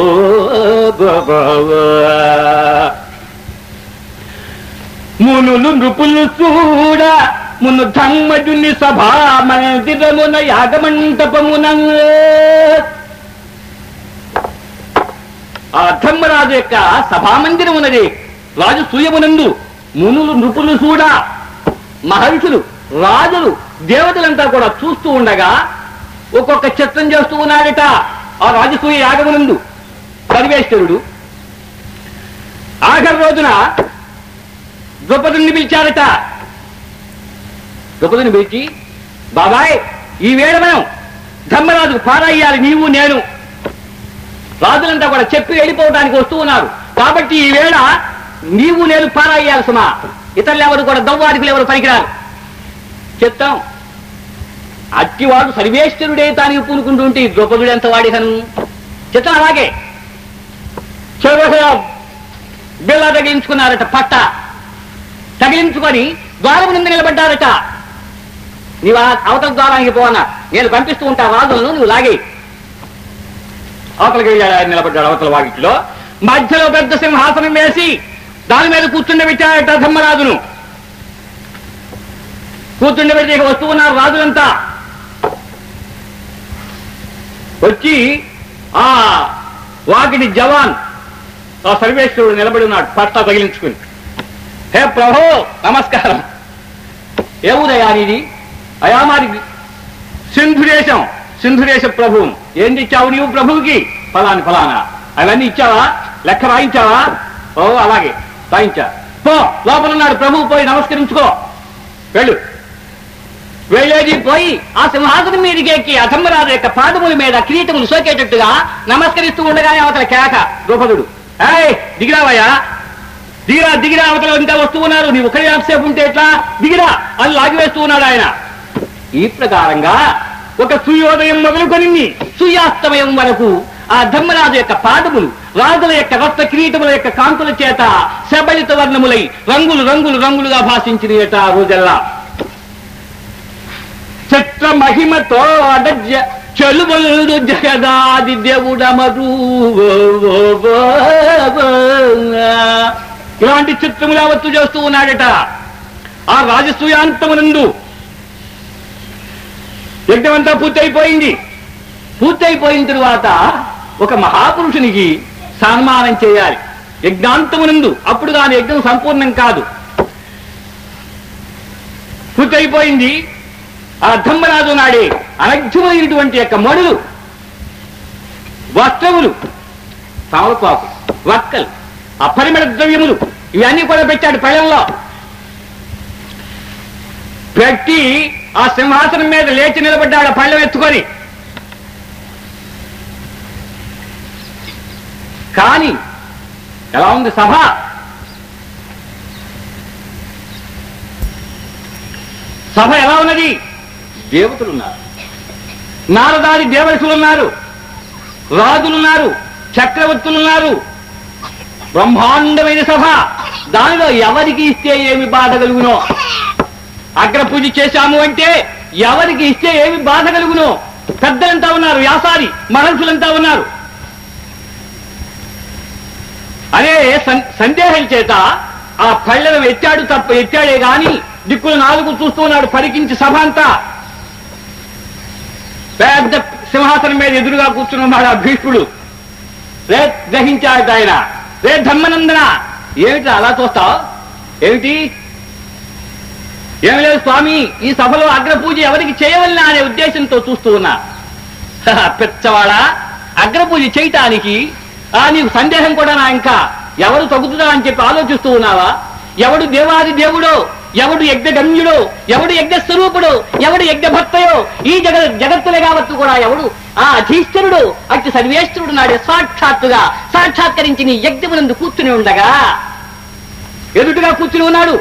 మునులు నృపులు చూడ మును ధమ్మజుని సభా మందిరమున యాగమంటపమున ఆ ధర్మరాజు యొక్క సభామందిరం ఉన్నది రాజు సూయమునందు మునులు నృపులు చూడ మహర్షులు రాజులు దేవతలంతా కూడా చూస్తూ ఉండగా ఒక్కొక్క చిత్రం చేస్తూ ఉన్నాడట ఆ రాజసూయ యాగమునందు. సర్వేశ్వరుడు ఆఖరి రోజున ద్రౌపదుని పిలిచారట ద్రౌపదిని పిలిచి బాబాయ్ ఈ వేళ మనం ధర్మరాజుకు పారయ్యాలి నీవు నేను. రాజులంతా కూడా చెప్పి వెళ్ళిపోవడానికి వస్తూ ఉన్నారు. కాబట్టి ఈ వేళ నీవు నేను పారయ్యాలి సుమా. ఇతరులు ఎవరు కూడా దౌవాదికులు ఎవరు పనికిరారు చెప్తాం. అట్టివాడు సర్వేశ్వరుడే తానికి పూనుకుంటూ ఉంటే ఈ ద్రౌపదుడు ఎంత వాడికను చెప్తాం అలాగే. చివరిగా బిళ్ళ తగిలించుకున్నారట పట్ట. తగిలించుకొని ద్వారం నుండి నిలబడ్డారట. నీవు అవతల ద్వారానికి పోవన్నా నేను పంపిస్తూ ఉంటా రాజులను నువ్వు లాగే అవతలకి వెళ్ళాడు ఆయన నిలబడ్డాడు అవతల వాకిట్లో మధ్యలో పెద్ద సింహాసనం వేసి దాని మీద కూర్చుండబెట్టాడట ధర్మరాజును. కూర్చుండబెట్టి ఇక వస్తూ ఉన్నారు రాజులంతా. వచ్చి ఆ వాకిటి జవాన్ ఆ సర్వేశ్వరుడు నిలబడి ఉన్నాడు పట్టా తగిలించుకుని. హే ప్రభు నమస్కారం. ఏ ఊరయ్యా నీది? అయా మాది సింధుదేశం సింధుదేశ ప్రభువు ఏం ఇచ్చావు నీవు ప్రభువుకి? ఫలాని ఫలానా. అవన్నీ ఇచ్చావా? లెక్క రాయించావా? ఓ అలాగే రాయించా. పో లోపల ఉన్నాడు ప్రభువు పోయి నమస్కరించుకో. వెళ్ళు. వెళ్ళేది పోయి ఆ సింహాసనం మీదకి అధమ్మరాజు యొక్క పాదముల మీద కిరీటములు సోకేటట్టుగా నమస్కరిస్తూ ఉండగానే అవతల కేక ద్రౌపదుడు. ఏయ్ దిగిరావయ్యా దిగిరా దిగిరా అవతల ఇంకా వస్తూ ఉన్నారు. నీ ఒకరి ఎంతసేపు ఉంటే ఎట్లా? దిగిరా అని లాగివేస్తూ ఉన్నాడు ఆయన. ఈ ప్రకారంగా ఒక సూర్యోదయం మొదలుకొని సూర్యాస్తమయం వరకు ఆ ధర్మరాజు యొక్క పాదములు రాజుల యొక్క రక్త కిరీటముల యొక్క కాంతుల చేత శబలిత వర్ణములై రంగులు రంగులు రంగులుగా భాషించినట ఆ రోజల్లా. చిత్ర మహిమతో అడజ్య చెలువలుడు జగదాది దేవుడమరు ఇలాంటి చిత్రములు అవత్తు చేస్తూ ఉన్నాడట. ఆ రాజసూయాంతమునందు యజ్ఞమంతా పూర్తయిపోయింది. పూర్తయిపోయిన తరువాత ఒక మహాపురుషునికి సన్మానం చేయాలి. యజ్ఞాంతమునందు అప్పుడు దాని యజ్ఞం సంపూర్ణం కాదు. పూర్తయిపోయింది. ఆ ధర్మరాజు నాడే అనర్ఘ్యమైనటువంటి యొక్క మడులు. వస్త్రములు తామలపాకు వక్కలు అపరిమళ ద్రవ్యములు ఇవన్నీ కూడా పెట్టాడు పళ్ళెంలో పెట్టి ఆ సింహాసనం మీద లేచి నిలబడ్డాడు పళ్ళెం ఎత్తుకొని. కానీ ఎలా ఉంది సభ? సభ ఎలా ఉన్నది? దేవతలు ఉన్నారు నారదాది దేవతలు ఉన్నారు రాజులున్నారు. చక్రవర్తులున్నారు. బ్రహ్మాండమైన సభ. దానిలో ఎవరికి ఇస్తే ఏమి బాధ కలుగునో? అగ్రపూజ చేశాము అంటే ఎవరికి ఇస్తే ఏమి బాధ కలుగునో? పెద్దలంతా ఉన్నారు వ్యాసారి మహర్షులంతా ఉన్నారు. అనే సందేహం చేత ఆ పళ్ళను ఎత్తాడు తప్ప ఎత్తాడే గాని దిక్కులు నాలుగు చూస్తూ ఉన్నాడు పరికించి సభ అంతా. పెద్ద సింహాసనం మీద ఎదురుగా కూర్చుని ఆ భీష్ముడు రే గ్రహించాడు ఆయన రే ధర్మనందన? ఏమిటి అలా చూస్తావు ఏమిటి? ఏమి లేదు స్వామి ఈ సభలో అగ్రపూజ ఎవరికి చేయవలనా అనే ఉద్దేశంతో చూస్తూ ఉన్నా. పెచ్చవాడా అగ్రపూజ చేయటానికి ఆ నీకు సందేహం కూడా నా ఇంకా. ఎవరు తగ్గుతుందా అని చెప్పి ఆలోచిస్తూ ఉన్నావా? ఎవడు దేవాది దేవుడో? ఎవడు యజ్ఞగమ్యుడో ఎవడు యజ్ఞ స్వరూపుడు ఎవడు యజ్ఞ భక్తయో ఈ జగ జగత్తులే కావచ్చు కూడా ఎవడు? ఆ అధీశ్వరుడు అట్టి సర్వేశ్వరుడు నాడే సాక్షాత్తుగా సాక్షాత్కరించి నీ యజ్ఞమునందు కూర్చుని ఉండగా ఎదుటిగా కూర్చుని ఉన్నాడు.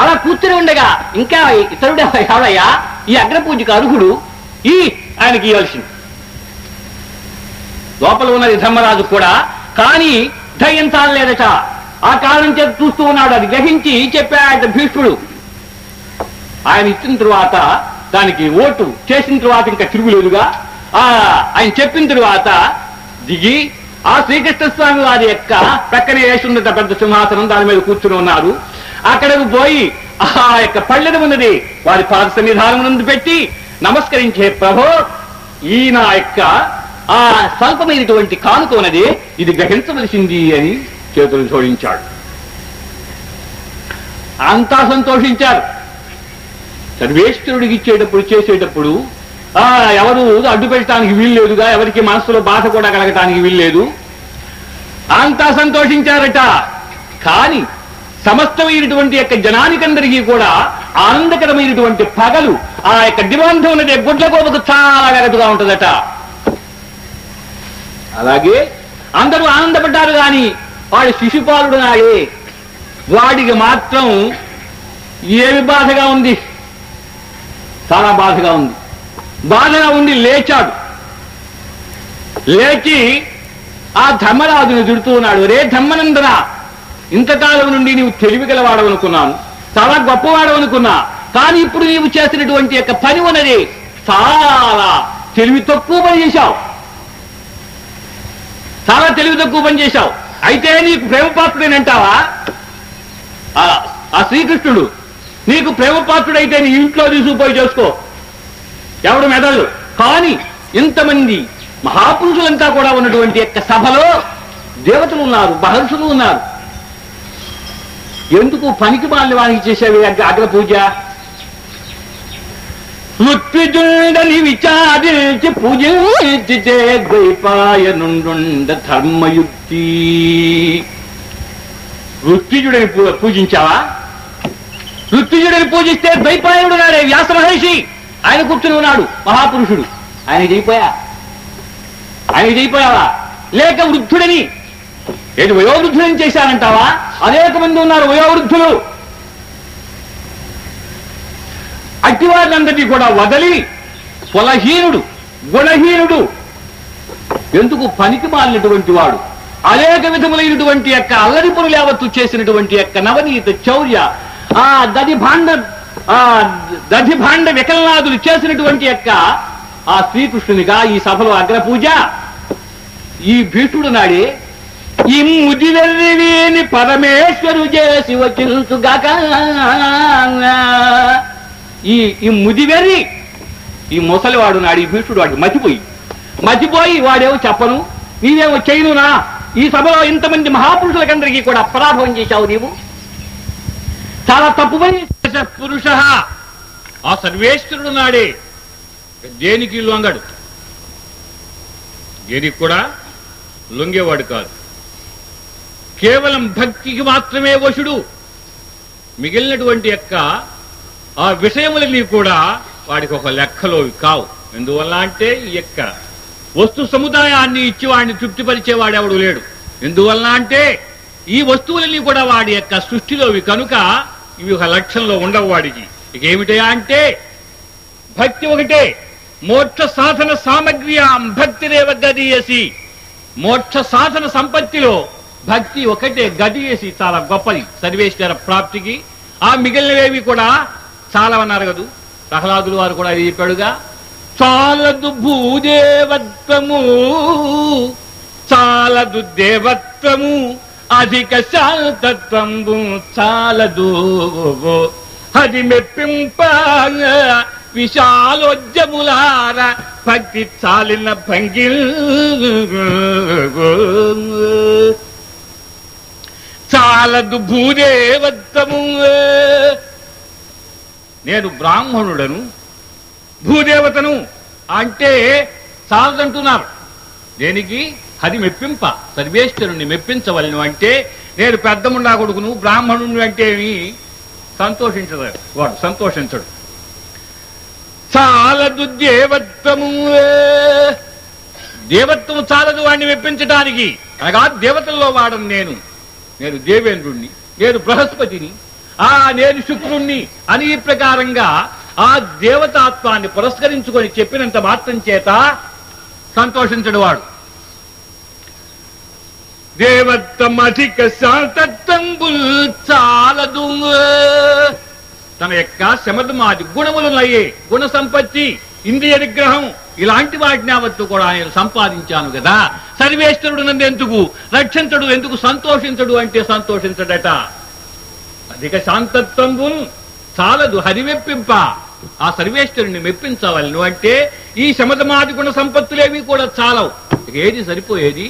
అలా కూర్చుని ఉండగా ఇంకా ఇతరుడు ఎవడయ్యా? ఈ అగ్రపూజకు అర్హుడు ఈ ఆయనకి ఇవ్వాల్సింది. లోపల ఉన్నది ధర్మరాజు కూడా కానీ ధైర్యం చాలలేదట ఆ కారణం చేత చూస్తూ ఉన్నాడు. అది గ్రహించి చెప్పాడు భీష్ముడు. ఆయన ఇచ్చిన తరువాత దానికి ఓటు చేసిన తరువాత ఇంకా తిరుగులేదుగా. ఆ ఆయన చెప్పిన తరువాత దిగి ఆ శ్రీకృష్ణ స్వామి వారి యొక్క ప్రక్కనే వేసుందట పెద్ద సింహాసనం దాని మీద కూర్చుని ఉన్నారు. అక్కడకు పోయి ఆ యొక్క పళ్ళెను ఉన్నది వారి పాద సన్నిధానం నుండి పెట్టి నమస్కరించే ప్రభో ఈ నా యొక్క ఆ స్వల్పమైనటువంటి కానుక ఉన్నది ఇది గ్రహించవలసింది అని చేతులు జోడించాడు. అంతా సంతోషించారు. సర్వేశ్వరుడికి ఇచ్చేటప్పుడు చేసేటప్పుడు ఆ ఎవరు అడ్డు పెట్టడానికి వీల్లేదుగా ఎవరికి మనసులో బాధ కూడా కలగటానికి వీల్లేదు. అంతా సంతోషించారట. కానీ సమస్తమైనటువంటి యొక్క జనానికందరికీ కూడా ఆనందకరమైనటువంటి పగలు ఆ యొక్క దివంతం ఉన్నదే గుడ్ల గోపకు చాలా వెగటుగా ఉంటుందట. అలాగే అందరూ ఆనందపడ్డారు కానీ వాడు శిశుపాలుడు నాడే. వాడికి మాత్రం ఏమి బాధగా ఉంది? చాలా బాధగా ఉంది. బాధగా ఉండి లేచాడు. లేచి ఆ ధర్మరాజుని తిడుతూ ఉన్నాడు. రే ధర్మనందన ఇంతకాలం నుండి నీవు తెలివి గలవాడవనుకున్నాను చాలా గొప్పవాడవనుకున్నా. కానీ ఇప్పుడు నీవు చేసినటువంటి యొక్క పని ఉన్నది చాలా తెలివి తక్కువ పని చేశావు. చాలా తెలివి తక్కువ పని చేశావు. అయితే నీకు ప్రేమపాత్రుడేనంటావా? ఆ ఆ శ్రీకృష్ణుడు. నీకు ప్రేమపాత్రుడైతే నీ ఇంట్లో తీసుకుపోయి చేసుకో. ఎవడు మెదడు కానీ ఇంతమంది మహాపురుషులంతా కూడా ఉన్నటువంటి యొక్క సభలో దేవతలు ఉన్నారు మహర్షులు ఉన్నారు. ఎందుకు పనికి మాలిన వానికి చేసేవి అగ్ర పూజ? మృత్యుజుండని విచారించి పూజించితే ధర్మయుద్ధ ధర్మయుక్తి ఋత్విజుడిని పూజించావా? ఋత్విజుడిని పూజిస్తే ద్వైపాయనుడు నాడే వ్యాస మహర్షి. ఆయన కూర్చుని ఉన్నాడు మహాపురుషుడు. ఆయన చేయిపోయా ఆయన చేయిపోయావా లేక వృద్ధుడిని. ఏది వయోవృద్ధుడని చేశానంటావా? అనేక మంది ఉన్నారు వయోవృద్ధులు. అట్టివారినందరినీ కూడా వదలి కులహీనుడు గుణహీనుడు. ఎందుకు పనికి మాలినటువంటి వాడు? అనేక విధములైనటువంటి యొక్క అల్లరి పనులు యావత్తు చేసినటువంటి యొక్క నవనీత చౌర్య ఆ దది భాండ ఆ దధి భాండ వికలనాథులు చేసినటువంటి యొక్క ఆ శ్రీకృష్ణునిగా ఈ సభలో అగ్రపూజ. ఈ భీష్ముడు నాడే ఈ ముదివెర్రివేని పరమేశ్వరు చేసి వచించుగాక ఈ ఈ ముదివెర్రి ఈ ముసలివాడు నాడు ఈ భీష్ముడు వాడు మతిపోయి. మతిపోయి వాడేమో చెప్పను నీవేమో చేయనునా ఈ సభలో ఇంతమంది మహాపురుషులకందరికీ కూడా పరాభవం చేశావు నీవు. చాలా తప్పు పని పురుష ఆ సర్వేశ్వరుడు నాడే. దేనికి లొంగడు దేనికి కూడా లొంగేవాడు కాదు. కేవలం భక్తికి మాత్రమే వశుడు. మిగిలినటువంటి యొక్క ఆ విషయములన్నీ కూడా వాడికి ఒక లెక్కలో కావు. ఎందువల్ల అంటే ఈ యొక్క వస్తు సముదాయాన్ని ఇచ్చి వాడిని తృప్తిపరిచేవాడెవడు లేడు. ఎందువల్ల అంటే ఈ వస్తువులన్నీ కూడా వాడి యొక్క సృష్టిలోవి కనుక ఇవి ఒక లక్ష్యంలో ఉండవు వాడికి. ఇక ఏమిటయా అంటే భక్తి ఒకటే. మోక్ష సాధన సామగ్ర్యాం భక్తిరేవ గదీయసి. మోక్ష సాధన సంపత్తిలో భక్తి ఒకటే గదియేసి చాలా గొప్పది. సర్వేశ్వర ప్రాప్తికి. ఆ మిగిలినవేవి కూడా చాలా అన్నారు కదూ ప్రహ్లాదులు వారు కూడా అది చెప్పాడుగా చాలదు భూదేవత్వము చాలదు దేవత్వము అధిక శాంతత్వంబు చాలదు. అది మెప్పింప విశాలోద్యములార భక్తి చాలిన భంగి చాలదు భూదేవత్వము. నేను బ్రాహ్మణుడను భూదేవతను అంటే చాలదంటున్నారు. దేనికి? అది మెప్పింప. సర్వేశ్వరుణ్ణి మెప్పించవలను అంటే నేను పెద్దముండా కొడుకును బ్రాహ్మణుని అంటే ఏమి? సంతోషించదు. వాడు సంతోషించడు. చాలదు దేవత్వము దేవత్వం చాలదు వాడిని మెప్పించడానికి అనగా దేవతల్లో వాడను నేను. నేను దేవేంద్రుణ్ణి నేను బృహస్పతిని ఆ నేను శుక్రుణ్ణి అని ఈ ప్రకారంగా ఆ దేవతాత్వాన్ని పురస్కరించుకొని చెప్పినంత మాత్రం చేత సంతోషించడు వాడు. దేవత్వం అధిక శాంతత్వంబుల్ చాలదు. తన యొక్క శమధమాది అయ్యే గుణ సంపత్తి ఇంద్రియ నిగ్రహం ఇలాంటి వాజ్ఞావత్తు కూడా నేను సంపాదించాను కదా. సర్వేశ్వరుడు నన్ను ఎందుకు రక్షించడు ఎందుకు సంతోషించడు అంటే సంతోషించడట. అధిక శాంతత్వం చాలదు హరిమెప్పింప. ఆ సర్వేశ్వరుణ్ణి మెప్పించవలను అంటే ఈ శమతమాది గుణ సంపత్తులేవి కూడా చాలవు. ఏది సరిపోయేది?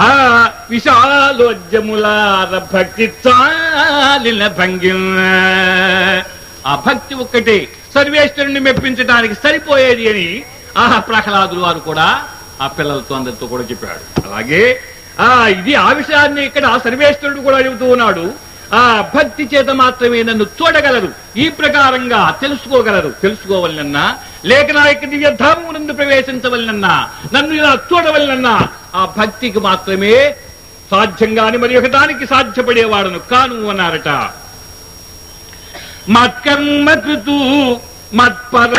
ఆ విశాలోద్యములార భక్తి చాలిన భంగి ఆ భక్తి ఒక్కటే సర్వేశ్వరుణ్ణి మెప్పించడానికి సరిపోయేది అని ఆ ప్రహ్లాదులు వారు కూడా ఆ పిల్లలతో అందరితో కూడా చెప్పాడు. అలాగే ఆ ఇది ఆ విషయాన్ని ఇక్కడ సర్వేశ్వరుడు కూడా చెబుతూ ఉన్నాడు. ఆ భక్తి చేత మాత్రమే నన్ను చూడగలరు. ఈ ప్రకారంగా తెలుసుకోగలరు. తెలుసుకోవాలన్నా లేక నా యొక్క దివ్యధాము నందు ప్రవేశించవలనన్నా నన్ను ఇలా చూడవలనన్నా ఆ భక్తికి మాత్రమే సాధ్యంగాని మరి ఒకదానికి సాధ్యపడేవాడను సాధ్యపడేవాడును కాను అన్నారట. మత్కర్మ కృతు మత్పర